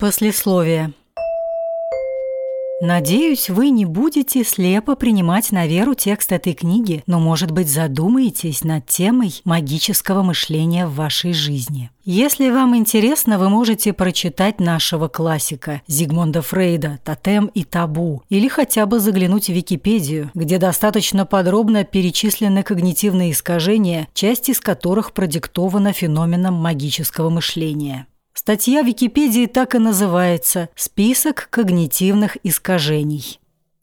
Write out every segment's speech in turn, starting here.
Послесловие. Надеюсь, вы не будете слепо принимать на веру текст этой книги, но, может быть, задумаетесь над темой магического мышления в вашей жизни. Если вам интересно, вы можете прочитать нашего классика Зигмунда Фрейда «Тотем и табу» или хотя бы заглянуть в Википедию, где достаточно подробно перечислены когнитивные искажения, часть из которых продиктована феноменом магического мышления. Статья Википедии так и называется «Список когнитивных искажений».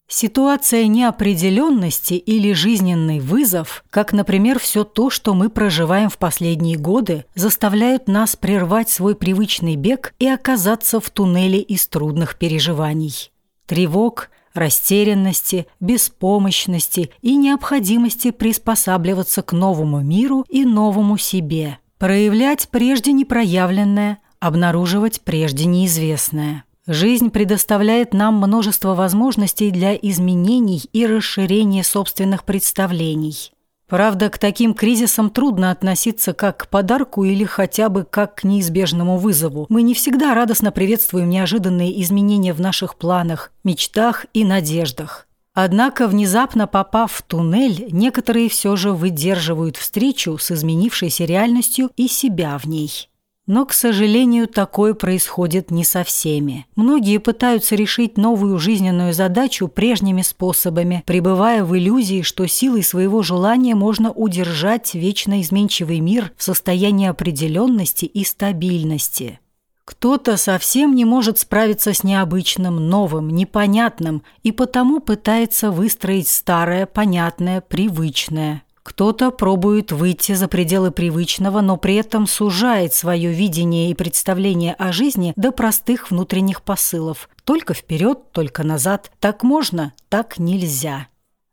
Ситуация неопределенности или жизненный вызов, как, например, все то, что мы проживаем в последние годы, заставляют нас прервать свой привычный бег и оказаться в туннеле из трудных переживаний. Тревог, растерянности, беспомощности и необходимости приспосабливаться к новому миру и новому себе. Проявлять прежде непроявленное, обнаруживать прежде неизвестное. Жизнь предоставляет нам множество возможностей для изменений и расширения собственных представлений. Правда, к таким кризисам трудно относиться как к подарку или хотя бы как к неизбежному вызову. Мы не всегда радостно приветствуем неожиданные изменения в наших планах, мечтах и надеждах. Однако, внезапно попав в туннель, некоторые все же выдерживают встречу с изменившейся реальностью и себя в ней. Но, к сожалению, такое происходит не со всеми. Многие пытаются решить новую жизненную задачу прежними способами, пребывая в иллюзии, что силой своего желания можно удержать вечно изменчивый мир в состоянии определенности и стабильности. Кто-то совсем не может справиться с необычным, новым, непонятным и потому пытается выстроить старое, понятное, привычное – кто-то пробует выйти за пределы привычного, но при этом сужает свое видение и представление о жизни до простых внутренних посылов. Только вперед, только назад. Так можно, так нельзя.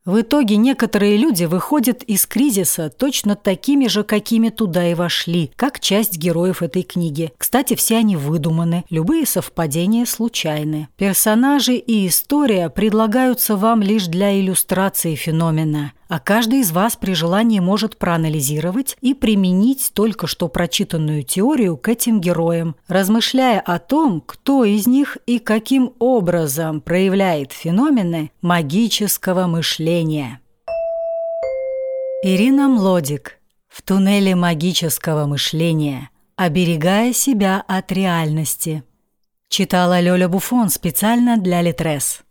В итоге некоторые люди выходят из кризиса точно такими же, какими туда и вошли, как часть героев этой книги. Кстати, все они выдуманы, любые совпадения случайны. Персонажи и история предлагаются вам лишь для иллюстрации феномена – а каждый из вас при желании может проанализировать и применить только что прочитанную теорию к этим героям, размышляя о том, кто из них и каким образом проявляет феномены магического мышления. Ирина Млодик. В туннеле магического мышления. Оберегая себя от реальности. Читала Лёля Буфон специально для Литрес.